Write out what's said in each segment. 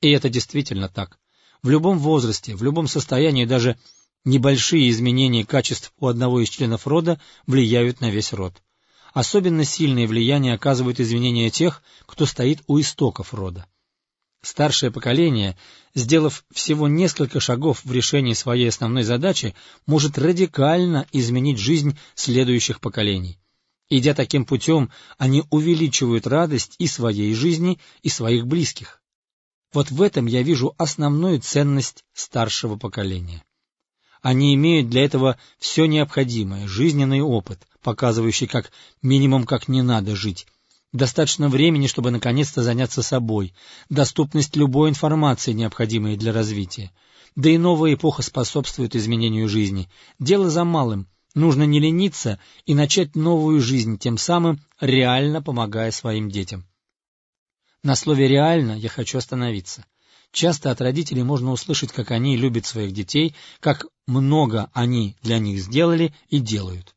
И это действительно так. В любом возрасте, в любом состоянии даже небольшие изменения качеств у одного из членов рода влияют на весь род. Особенно сильное влияние оказывают изменения тех, кто стоит у истоков рода. Старшее поколение, сделав всего несколько шагов в решении своей основной задачи, может радикально изменить жизнь следующих поколений. Идя таким путем, они увеличивают радость и своей жизни, и своих близких. Вот в этом я вижу основную ценность старшего поколения. Они имеют для этого все необходимое, жизненный опыт, показывающий как минимум как не надо жить, достаточно времени, чтобы наконец-то заняться собой, доступность любой информации, необходимой для развития. Да и новая эпоха способствует изменению жизни. Дело за малым. Нужно не лениться и начать новую жизнь, тем самым реально помогая своим детям. На слове «реально» я хочу остановиться. Часто от родителей можно услышать, как они любят своих детей, как много они для них сделали и делают.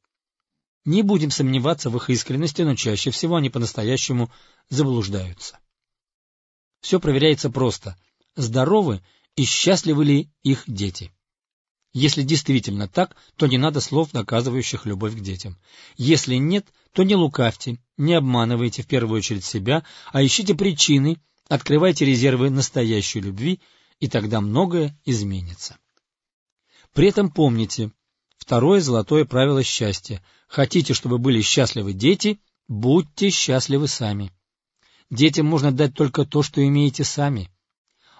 Не будем сомневаться в их искренности, но чаще всего они по-настоящему заблуждаются. Все проверяется просто. Здоровы и счастливы ли их дети? Если действительно так, то не надо слов, доказывающих любовь к детям. Если нет, то не лукавьте, не обманывайте в первую очередь себя, а ищите причины, открывайте резервы настоящей любви, и тогда многое изменится. При этом помните, второе золотое правило счастья Хотите, чтобы были счастливы дети, будьте счастливы сами. Детям можно дать только то, что имеете сами.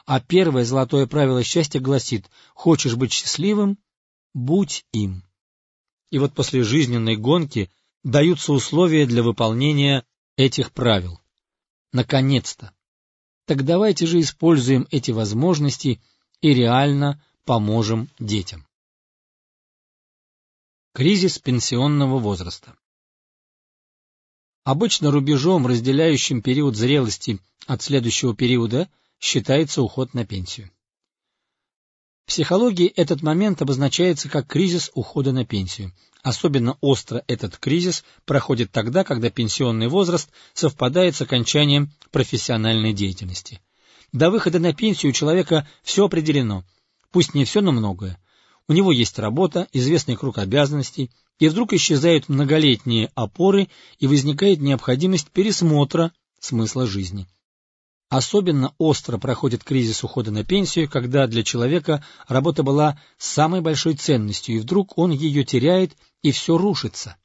А первое золотое правило счастья гласит «Хочешь быть счастливым? Будь им». И вот после жизненной гонки даются условия для выполнения этих правил. Наконец-то! Так давайте же используем эти возможности и реально поможем детям. Кризис пенсионного возраста Обычно рубежом, разделяющим период зрелости от следующего периода, считается уход на пенсию. В психологии этот момент обозначается как кризис ухода на пенсию. Особенно остро этот кризис проходит тогда, когда пенсионный возраст совпадает с окончанием профессиональной деятельности. До выхода на пенсию у человека все определено, пусть не все, но многое у него есть работа, известный круг обязанностей, и вдруг исчезают многолетние опоры и возникает необходимость пересмотра смысла жизни. Особенно остро проходит кризис ухода на пенсию, когда для человека работа была самой большой ценностью, и вдруг он ее теряет, и все рушится.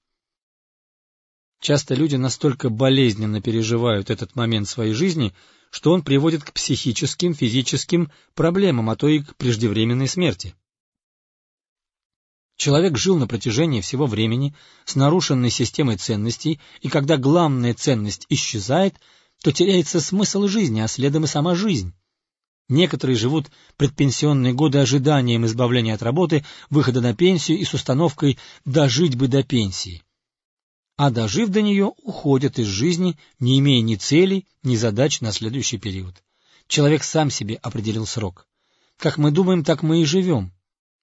Часто люди настолько болезненно переживают этот момент своей жизни, что он приводит к психическим, физическим проблемам, а то и к преждевременной смерти. Человек жил на протяжении всего времени с нарушенной системой ценностей, и когда главная ценность исчезает, то теряется смысл жизни, а следом и сама жизнь. Некоторые живут предпенсионные годы ожиданием избавления от работы, выхода на пенсию и с установкой «дожить бы до пенсии». А дожив до нее, уходят из жизни, не имея ни целей, ни задач на следующий период. Человек сам себе определил срок. Как мы думаем, так мы и живем.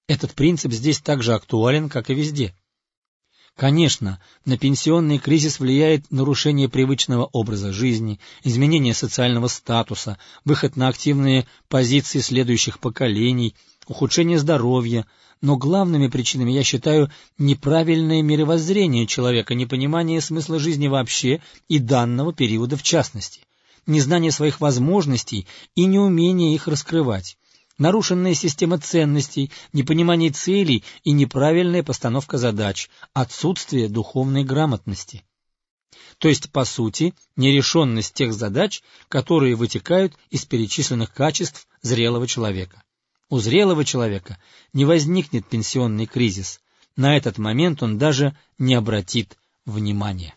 Этот принцип здесь так же актуален, как и везде. Конечно, на пенсионный кризис влияет нарушение привычного образа жизни, изменение социального статуса, выход на активные позиции следующих поколений, ухудшение здоровья, но главными причинами я считаю неправильное мировоззрение человека, непонимание смысла жизни вообще и данного периода в частности, незнание своих возможностей и неумение их раскрывать нарушенная система ценностей, непонимание целей и неправильная постановка задач, отсутствие духовной грамотности. То есть, по сути, нерешенность тех задач, которые вытекают из перечисленных качеств зрелого человека. У зрелого человека не возникнет пенсионный кризис, на этот момент он даже не обратит внимания.